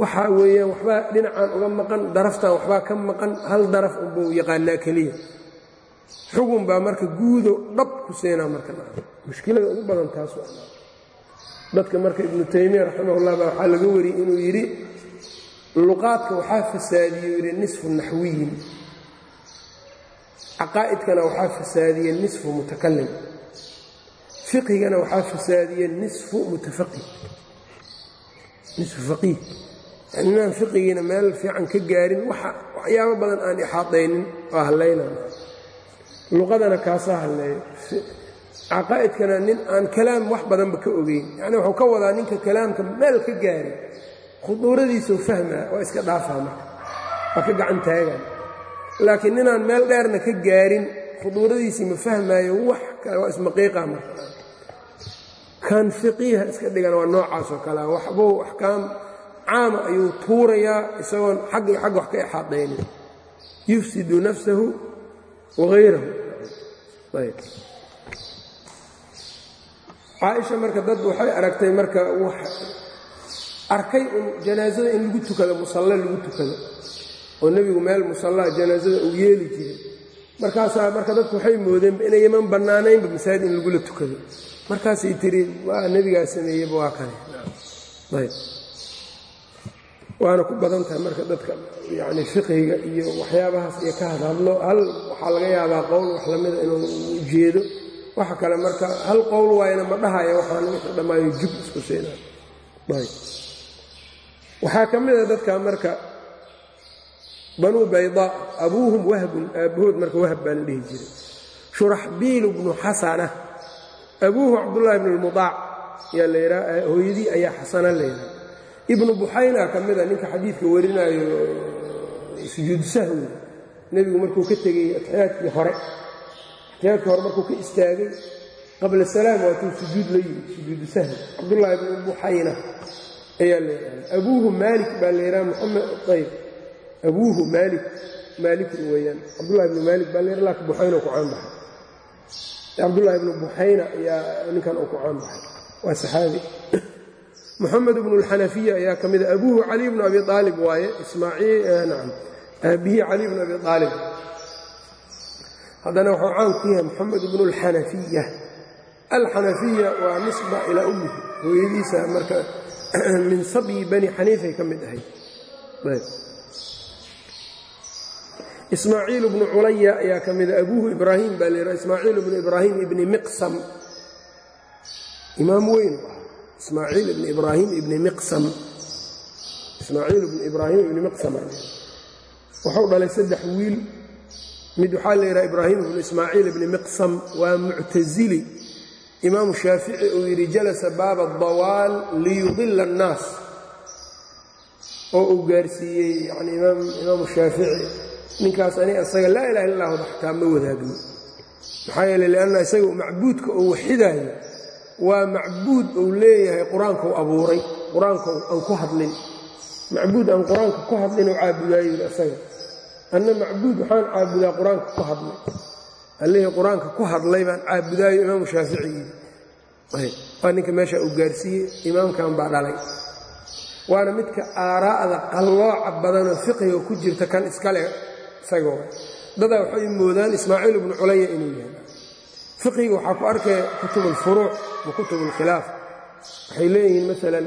waxaa weeyaan waxbaa dhinacaan uga maqan daraftan waxbaa ka maqan hal daraf unbuu yaqaanaa keliya. Xugun baa marka guudo dhab ku seenaa marka mushkilada ugu badan taasu dadka marka ibnu taymiya raximahullah baa waxaa laga wariyey inuu yidhi luqaadka waxaa fasaadiyey yidhi nisfu naxwiyin. Caqaa'idkana waxaa fasaadiye nisfu mutakalim fiqhigana waxaa fasaadiye nisfu mutafaqih nisfu faqiih. Inaan fiqigiina meel fiican ka gaarin waxyaabo badan aan ixaadaynin waa hallaynana luqadana kaasaa halleeyo caqaa'idkana nin aan kalaam wax badanba ka ogeyn. Yacni wuxuu ka wadaa ninka kalaamka meel ka gaarin khuduuradiisuu fahmaa waa iska dhaafaa marka. Waa ka gacan taagan laakiin ninaan meel dheerna ka gaarin khuduuradiisii ma fahmaayo wax kale waa ismaqiiqa marka. Kan fiqiiha iska dhigana waa noocaas oo kalea waxbuu axkaam caama ayuu tuurayaa isagoon xag iyo xag wax ka exaadaynin yufsidu nafsahu wagayrahu ayb. Caaisha marka dad waxay aragtay marka arkay un janaasada in lagu tukado musalle lagu tukado oo nebigu meel musallaa janaasada uu yeeli jiray. Markaasaa marka dadku waxay moodeenba inayaman bannaanaynba masaajid in lagula tukado. Markaasay tiri waa nebigaa sameeyeyba waa kane waana ku badan tahay marka dadka yacni fiqhiga iyo waxyaabahaas iyo ka hadhadlo hal waxaa laga yaabaa qowl wax lamida inuu ujeedo waxa kale marka hal qowl waayna ma dhahaya waxaana wixii dhammaayo jub isku siinaa ayb waxaa ka mida dadka marka banuu baydaa abuuhum wahbun aabbahood marka wahb baa la dhihi jiray. Shuraxbiilu bnu xasana abuuhu cabdullaahi bnu lmudaac yaa la yidhaha hooyadii ayaa xasana la yidhaha ibnu buxayna ka mida ninka xadiidka warinaayo sujuudu sahwi nebigu markuu ka tegey atiyaadkii hore. Atiyaadkii hore markuu ka istaagay qabla salaam waatuu sujuud la yimi sujuudu sahwi. Bnu buxayna ayaa la yidhaha abuuhu maalik baa la yidhaha muxamed ayb abuuhu maalik maalikun weeyaan. Cabdullahi bnu maalik baa la yidhaha laakin buxayna ku caan baxay. Cabdullaahi bnu buxayna ayaa ninkan uu ku caan baxay. Waa saxaabi. Moxamed bnu اlxanafiya ayaa ka mida abuuhu cali bnu abi aalib waaye ismaaciilnacam aabbihi cali bnu abi aalib haddana wuxuu caan ku yahay moxamed bnu اlxanafiya alxanafiya waa nisba ilaa ummihi. Hooyadiisa marka min sabyi bani xaniifay ka mid ahayd. Ismaaciil bnu culaya ayaa ka mida abuuhu ibraahim baa la yidhaha ismaaciil bnu ibraahim ibni miqsam. Imaam weyn ismaaciil ibni ibraahim ibni miqsam. Ismaaciil ibni ibraahim ibni miqsam wuxuu dhalay saddex wiil. Mid waxaa la yidhaha ibraahim ibnu ismaaciil ibni miqsam waa muctasili imaamu shaafici uu yidhi jalasa baaba dawaal liyudila annaas. Oo uu gaarsiiyey yani imaamu shaafici ninkaas ani asaga laa ilaha illa wada xataa ma wadaagno. Maxaa yeele lianna isaga macbuudka uu waxidaayo waa macbuud uu leeyahay qur'aankau abuuray qur'aanka aan ku hadlin. Macbuud aan qur'aanka ku hadlin oo caabudaayo isaga anna macbuud waxaan caabudaa qur'aanka ku hadlay allihii qur'aanka ku hadlay baan caabudaayo imaamu shaafici. Yidhi waa ninka meesha uu gaarsiiyey imaamkan baa dhalay. Waana midka aaraa'da qallooca badanoo fiqiga ku jirta kan iskale isaga dadaa waxay moodaan ismaaciil ibnu culaya inuu yahay. Fiqiga waxaa ku arkaya kutub alfuruuc wa kutub waxay leeyihiin maalan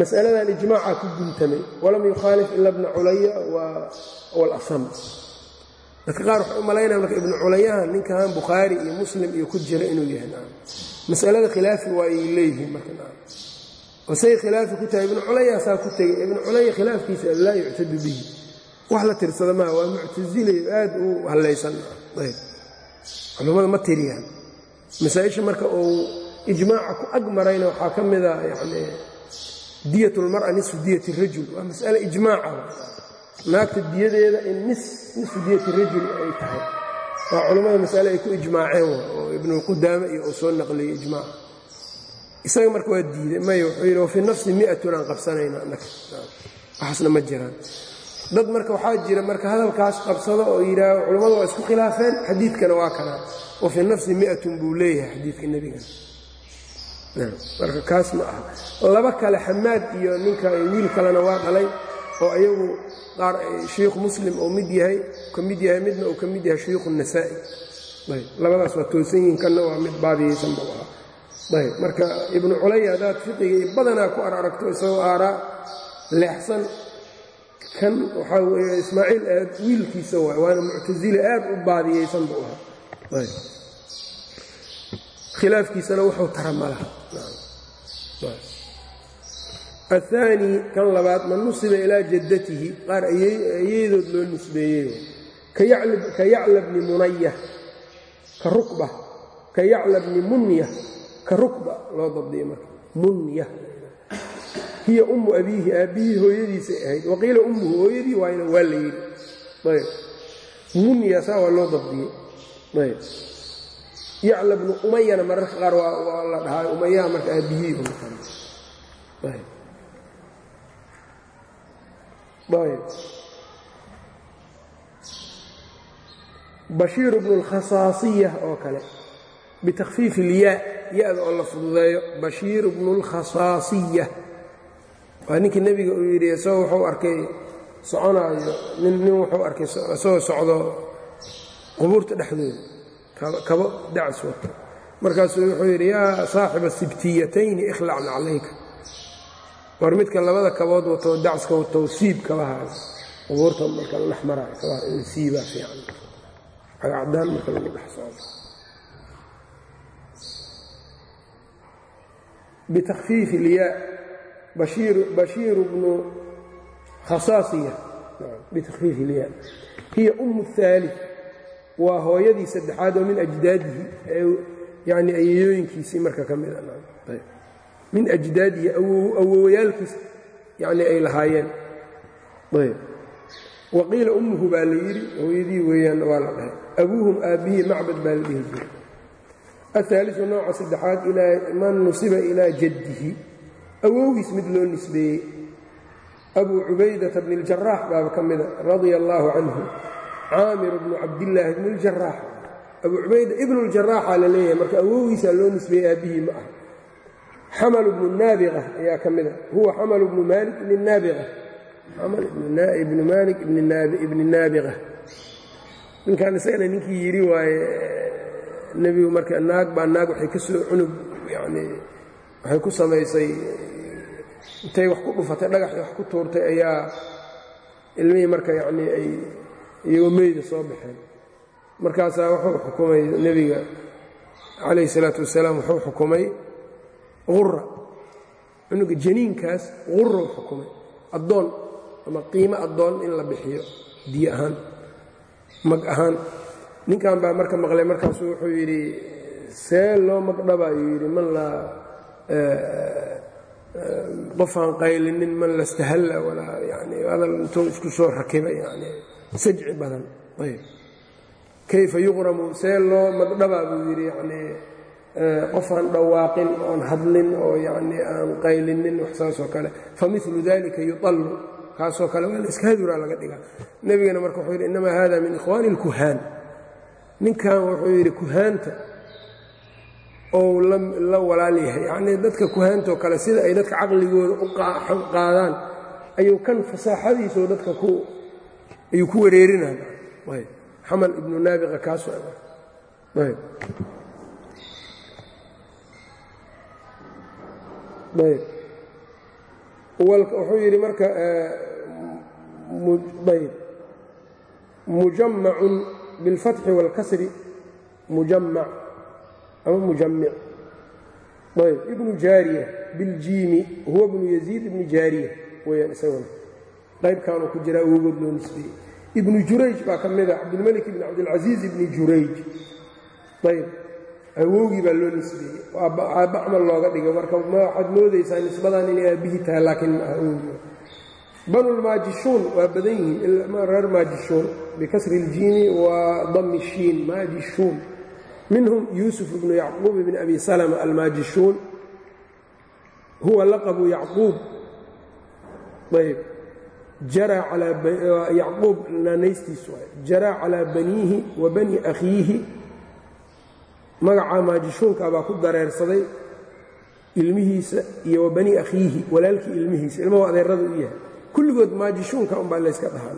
mas'aladan ijmaaca ku guntamay walam yukhaalif ila bna culaya walasam dadka qaar waxay u malaynaya marka ibnu culayahan ninkan bukhaari iyo muslim iyo ku jira inuu yahay masalada khilaafi waayay leeyihiin marka say khilaafi ku tahay. Ibnu culaya saa ku tegey ibnu culaya khilaafkiisa laa yuctadu bihi. Wax la tirsada maaha waa muctasilayo aad u hallaysan culummada ma tiriyaan. Masaa-isha marka uu ijmaaca ku ag waxaa ka mida yani diyat lmara diyati rajul. Waa mas'ale ijmaaca naagta diyadeeda in nisfu diyati rajul ay tahay. Waa culummada masale ay ku ijmaaceen oo ibnulqudaame iyo uu soo naqliyey ijmaac. Isaga marka waa diiday maya wuxuu yidhi wafii nafsi miatun aan qabsanayna annaka waxaasna ma jiraan. Dad marka waxaa jira marka hadalkaas qabsado oo yidhaaho culammadu waa isku khilaafeen xadiidkana waa kanaa wa fii nafsi miatun buu leeyahay xadiidka nebigan marka kaas ma aha. Laba kale xamaad iyo ninka wiil kalena waa dhalay oo ayagu qaar shiikhu muslim oo mid yahay ka mid yahay midna uu ka mid yahay shiikhu nasaa'i labadaas waa toosan yihiin kanna waa mid baadiyaysan buu ahaa ayb marka ibnu culaya haddaad fiqiga badanaa ku ar aragto isagoo aaraa leexsan kan waxaa weeye ismaaciil aad wiilkiisa waay waana muctasile aad u baadiyaysan buu ahaa khilaafkiisana wuxuu tara ma laha aلثaanي kan labaad man nusiba ilaa jaddatihi qaar ayeedood loo nisbeeyey ka yacla bni munaya ka rukba ka yacla bni munya ka rukba loo dabdiya marka munya hiya ummu abiihi aabbihii hooyadiisay ahayd waqiila ummuhu hooyadii waayna waa la yidhi ayb munya saa waa loo dabdiyey ayb yacla bnu umayana mararka qaar waa la dhahaa umayaha marka aabbihii ayb bashiir bnu اlkhasaasiya oo kale. Bitakfiif ilyaa ya-da oo la fududeeyo. Bashiir bnu اlkhasaasiya waa ninkii nebiga uu yidhi isagoo wuxuu arkay soconaayo. Nin wuxuu arkay isagoo socdo qubuurta dhexdooda. Kabo dacs wato markaasuu wuxuu yidhi yaa saaxiba sibtiyatayni ikhlacna calayka war midka labada kabood wato dacska wato siib kabahaas qubuurta marka la dhex maraayo kabaha in siibaa fiican. Cagacdaan marka lagu dhex socdo. Bitakfiif ilyaa bashiiru bnu khasaasiya. Bitakfiif ilyaa hiya umu اhaali waa hooyadii saddexaad oo min ajdaadihi yani ayayooyinkiisii marka ka mida min ajdaadihi awowayaalkiisa yani ay lahaayeen ayb waqiila ummuhu baa la yidhi hooyadii weeyaan waa la dhahay abuuhum aabbihii macbad baa la dhihi jiray ahaaliu nooca saddexaad man nusiba ilaa jaddihi awowgiis mid loo nisbeeyey abuu cubaydata bni اljaraax baaba ka mida radia allaahu canhu caamir bnu cabdillaahi bni اljaraax abuu cubayda ibnu اljaraaxa la leeyahay marka awowgiisaa loo nisbeeyey aabbihii ma ah xamalu bnu naabiqa ayaa ka mida huwa xamalu bnu maalik bni naabiqa xamal ibnu maalik ibni naabiqa ninkan isagana ninkii yidhi waaye nebigu marka naag baa naag waxay ka soo cunug yani waxay ku samaysay intay wax ku dhufatay dhagaxii wax ku tuurtay ayaa ilmihii marka yacnii ay iyagoo meyda soo baxeen. Markaasaa wuxuu xukumay nebiga calayh isalaatu wasalaam wuxuu xukumay qura cunuga janiinkaas qurau xukumay. Addoon ama qiimo addoon in la bixiyo. Diye ahaan mag ahaan. Ninkan baa marka maqlay markaasuu wuxuu yidhi see loo magdhaba ayuu yidhi man la qofaan qaylinin man lastahalla walaa yani hadal intuu isku soo rakibay yani sajci badan. Ayb kayfa yuqramu see loo magdhabaa buu yidhi yani qofaan dhawaaqin oon hadlin oo yani aan qaylinin wax saasoo kale. Familu dalika yuallu kaasoo kale waa la iska haduraa laga dhigaa. Nebigana marka wuxuu yidhi innamaa hada min ikhwaani اlkuhaan ninkan wuxuu yidhi kuhaanta ou la walaal yahay. Yacnii dadka kuhaantoo kale sida ay dadka caqligooda u qaadaan ayuu kan fasaaxadiisoo dadka ayuu ku wareerinaya xamal ibnu naabiqa kaas ayb ayb wuxuu yidhi marka mujamacun biاlfatxi wاlkasri mujamac ama mujamic ayb ibnu jaariya biljiimi huwa bnu yaziid ibni jaariya weyaan isaguna qaybkaanuu ku jira awogood loo nisbeeyey. Ibnu jurayj baa ka mida cabdilmalik ibni cabdilcasiiz ibni jurayj. Ayb awowgii baa loo nisbeeyey aabba camal looga dhigay marka waxaad moodaysaa nisbadan inay aabbihii tahay laakiin ma awowgi banulmaajishuun waa badan yihiin reer maajishuun. Bikasri iljiimi wa dami shiin maajishuun. Minhum yuusuf ibnu yacquub ibni abi salma almaajishuun. Huwa laqabu yacquub. Ayb jaraa calaa yacquub naanaystiis waay jaraa calaa baniihi wa bani akhiihi magacaa maajishuunka baa ku dareersaday ilmihiisa iyo wa bani akhiihi walaalkii ilmihiisa. Ilmahu adeerada u yahay. Kulligood maajishuunka unbaa layska dhahaa.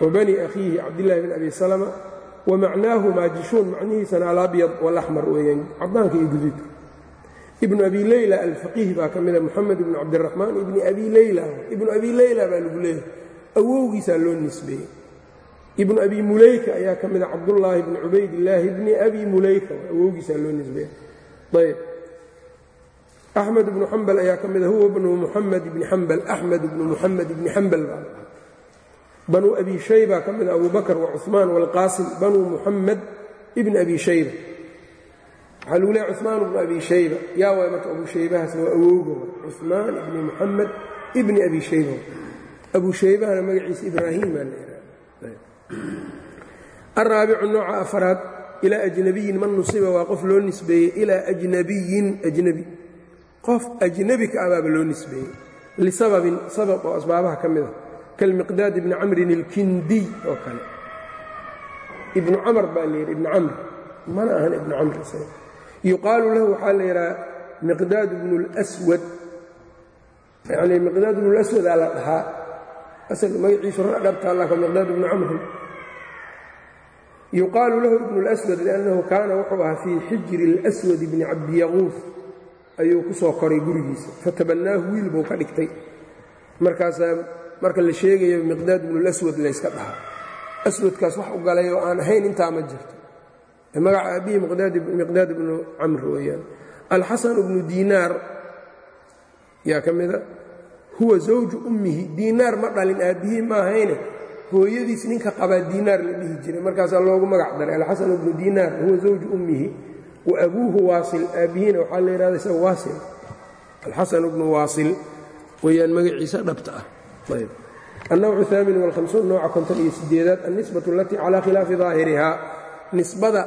Wa bani akhiihi cabdillaahi bn abi salama wa macnaahu maajishuun macnihiisana alabyad walaxmar weeyaan cadaanka iyo guduudka ibnu abi leyla alfaqiih baa ka mida moxamed ibnu cabdiraxmaan ibni abi leyla ibnu abi leyla baa lagu leeyahay. Awowgiisaa loo nisbeeyey ibnu abi mulayka ayaa ka mida ah cabdullaahi bni cubaydillaahi bni abi mulayka awowgiisaa loo nisbeeya ayb axmed ibnu xambal ayaa ka mida ah, huwa bnu muxamed ibni xambal axmed ibnu muxamed ibni xambal baa. Banuu abi shayba ka mida ah abubakr wa cumaan waalqaasim banuu muxamed ibni abi shayba. Waxaa lagu leehay cumaan ibnu abi shayba. Yaa waay marka abu shaybahaas waa awowga cumaan ibni muxamed ibni abi shayba. Abu shaybahana magaciisa ibraahim baa leeha alraabicu nooca afaraad ilaa ajnabiyin man nusiba waa qof loo nisbeeyey. Ilaa ajnabiyin ajnebi qof ajnebi ka abaaba loo nisbeeyey. Lisababin sabab oo asbaabaha ka mid a kalmiqdaad ibni camrin ilkindiy oo kale. Ibnu camr baa la yidhi ibnu camr mana ahan ibnu camr yuqaalu lahu waxaa la yidhaha miqdaad bnu اlswad yani miqdaad bnu lswadaa la dhahaa. Asal magaciisu dhabtaa laka miqdaad ibnu camrin yuqaalu lahu ibnu اlswad liannahu kaana wuxuu ahaa fii xijri اlswad bni cabdiyaquuf ayuu ku soo koray gurigiisa fatabannaahu wiil buu ka dhigtay markaasaa marka la sheegayo miqdaad ibnu lswad layska dhaha aswadkaas wax u galay oo aan ahayn intaa ma jirto magaca aabihii miqdaad ibnu camr weyaan alxasan bnu diinaar yaa ka mida huwa zawju ummihi diinaar ma dhalin aabihii ma ahayne hooyadiis ninka qabaa diinaar la dhihi jiray. Markaasaa loogu magac daray alxasan bnu diinaar huwa zawju ummihi wa abuuhu waasil aabihiina waxaa la yidhahda isaga waasil. Alxasan bnu waasil weyaan magaciisa dhabta ah. Annawcu aamin wlhamsuun nooca konton iyo sideedaad annisbatu alatii calaa khilaafi daahirihaa nisbada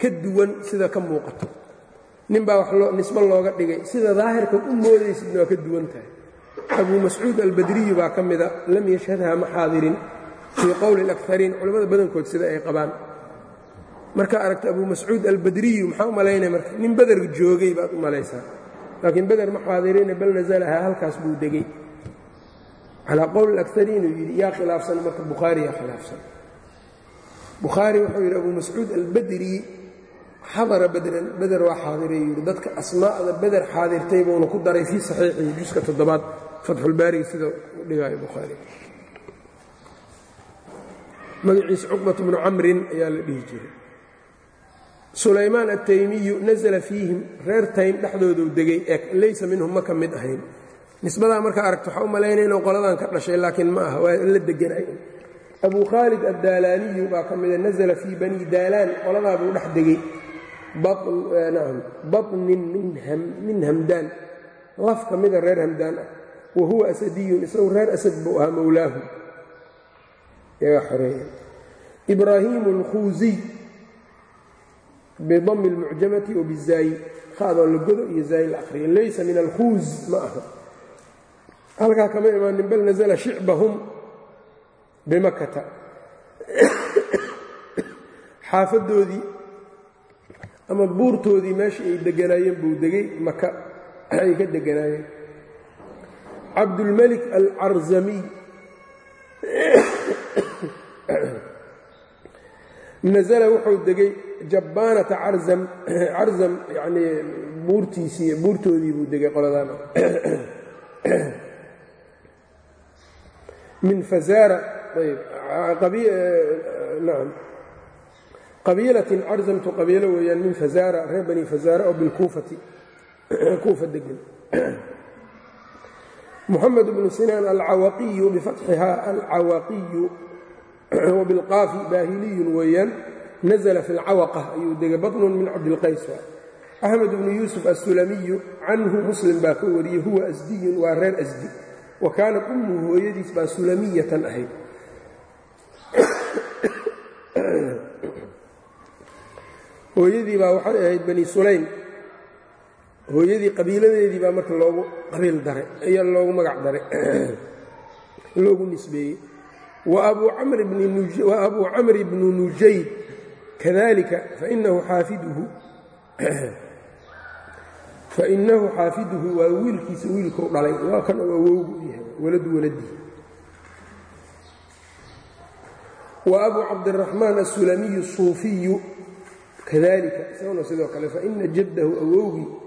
ka duwan sida ka muuqato ninbaa wax nisbo looga dhigay. Sida daahirka u moodaysidna waa ka duwan tahay. Abuu mascuud albadriyi baa ka mida lam yashhadha ma xaadirin fii qowli اlakariin culimmada badankood sida ay qabaan. Markaa aragta abu mascuud albadriyu maxaa u malaynaya marka nin beder joogay baad u malaysaa. Laakiin beder ma xaadirina bal nasalaha halkaas buu degey calaa qowl akari inuu yidhi yaa khilaafsan marka bukhaari yaa khilaafsan. Bukhaari wuxuu yidhi abu mascuud albadri xadara badran beder waa xaadiray. Yidhi dadka asmaa'da beder xaadirtay buuna ku daray fii saxiixihi juska toddobaad fatxulbaariga sidau u dhigayo magaciisa cuqbat bnu camrin ayaa la dhihi jiray. Sulaymaan altaymiyu nasala fiihim reer taym dhexdooduu degay ee laysa minhum ma ka mid ahayn. Nisbadaa markaa aragto waxaa u malaynaya inuu qoladan ka dhashay laakiin ma aha waa la deganay abu khaalid addaalaaniyu baa ka mida nasala fii bani daalaan qoladaa buu dhex degey nacam baطnin min hamdaan. Laf ka mida reer hamdaan ah. Wa huwa asadiyun isagu reer asad buu ahaa mowlaahu yagaa xoreeya ibraahimu اlkhuuziy bidami اlmucjamati wabizaayi haadoo la godo iyo zaayi la akhriya laysa min alkhuuz ma aha. Halkaa kama imaanin bal nasla shicbahum bimakata xaafadoodii ama buurtoodii meeshii ay deganaayeen buu degay maka ay ka deganaayeen. Cabdulmelik alcarzamiy nasla wuxuu degay jabbaanata carzam carzam yanii buurtiisii buurtoodii buu degay qoladan min fazara nam qabiilatin carzamtu qabiilo weeyaan min fazara reer bani fazara oo bilkuufati kuufa degan muxamed bnu sinaan alcawaqiyu bifatxihaa alcawaqiyu wabilqaafi baahiliyun weeyaan nazla fi اlcawaqa ayuu degay baطnun min cabdilqays axmed bnu yuusuf assulamiyu canhu muslim baa ka wariyey huwa asdiyun waa reer asdi. Wa kaanat ummuhu hooyadiis baa sulamiyatan ahayd. Hooyadii baa waxay ahayd bani sulaym hooyadii qabiiladeedii baa marka loogu qabiil daray ayaa loogu magac daray loogu nisbeeyey. Wa abuu camri bnu nujayd kadalika fainahu xaafiduhu waa wiilkiisa wiilkou dhalay. Waa kan oo awowgu yahay waladu waladii. Wa abuu cabdiraxmaan asulamiyu suufiyu kadalika isaguna sidoo kale faina jaddahu awowgii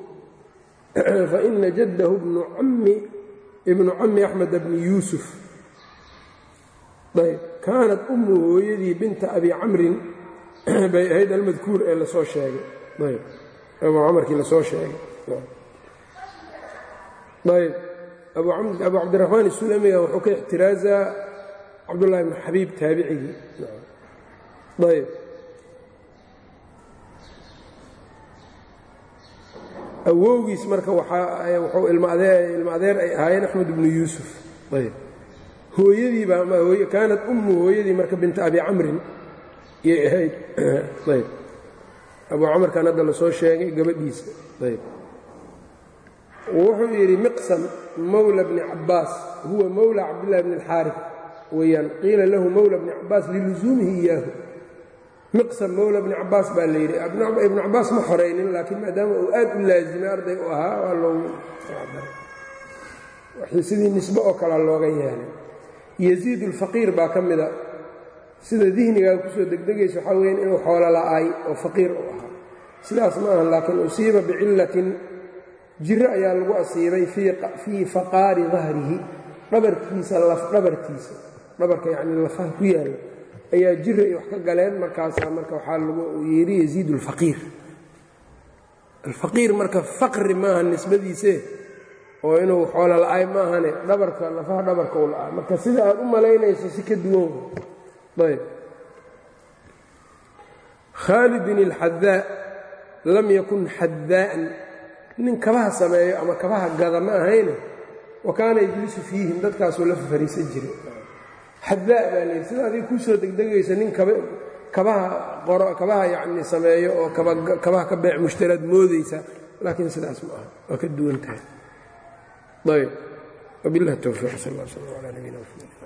faina jaddahu ibnu cami axmed bni yuusuf. Ayb kaanat ummu hooyadii binta abi camrin bay ahayd almadkuur ee la soo sheegay. Abu camarkii la soo sheegay. Abu cabdiraxmaan isulamiga wuxuu ka ixtiraazaa cabdullahi bnu xabiib taabicigii. Ayb awowgiis marka wuxuu ilmo adeer ay ahaayeen axmed ibnu yuusuf. Ayb. Hooyadii baa kaanat ummu hooyadii marka binta abi camrin yay ahayd. Ayb. Abu camarkan hadda la soo sheegay gabadhiisa ayb. Wuxuu yidhi miqsam mawla bni cabbaas huwa mawla cabdillahi bni alxaarif weeyaan qiila lahu mawla bni cabbaas lilusuumihi iyaahu miqsam mawla bni cabbaas baa la yidhi. Ibnu cabbaas ma xoraynin laakiin maadaama uu aad u laazimay arday u ahaa waa loogu sidii nisbe oo kalea looga yeelay. Yaziid ulfaqiir baa ka mida. Sida dihnigaa ku soo degdegaysa waxaa weyan inuu xoolo la'ay oo faqiir u ahaa. Sidaas ma ahan laakiin usiiba bicillatin jiro ayaa lagu asiibay fii faqaari dahrihi dhabarkiisa lafdhabartiisa dhabarka yacnii lafaha ku yaalla ayaa jira iyo wax ka galeen markaasaa marka waxaa lagu yidhi yaziid alfaqiir alfaqiir marka faqri maaha nisbadiisee oo inuu xoolo la'ay maahane dhabarka lafaha dhabarka u la'aa marka sida aad u malaynayso si ka duwan. Ayb. Khaalidin alxadaa lam yakun xadaa'an nin kabaha sameeyo ama kabaha gada ma ahayne wa kaana yajlisu fiihim dadkaasuu la fariisan jiray xadaa baa layidhi sida adig kuusoo degdegaysa nin kabaha qoro kabaha yacni sameeyo oo kabaha ka beec mushtaraad moodaysa laakiin sidaas ma aha waa ka duwan tahay ayb wabillahi towfiiq sal alla slam calaa nabiyina mxamed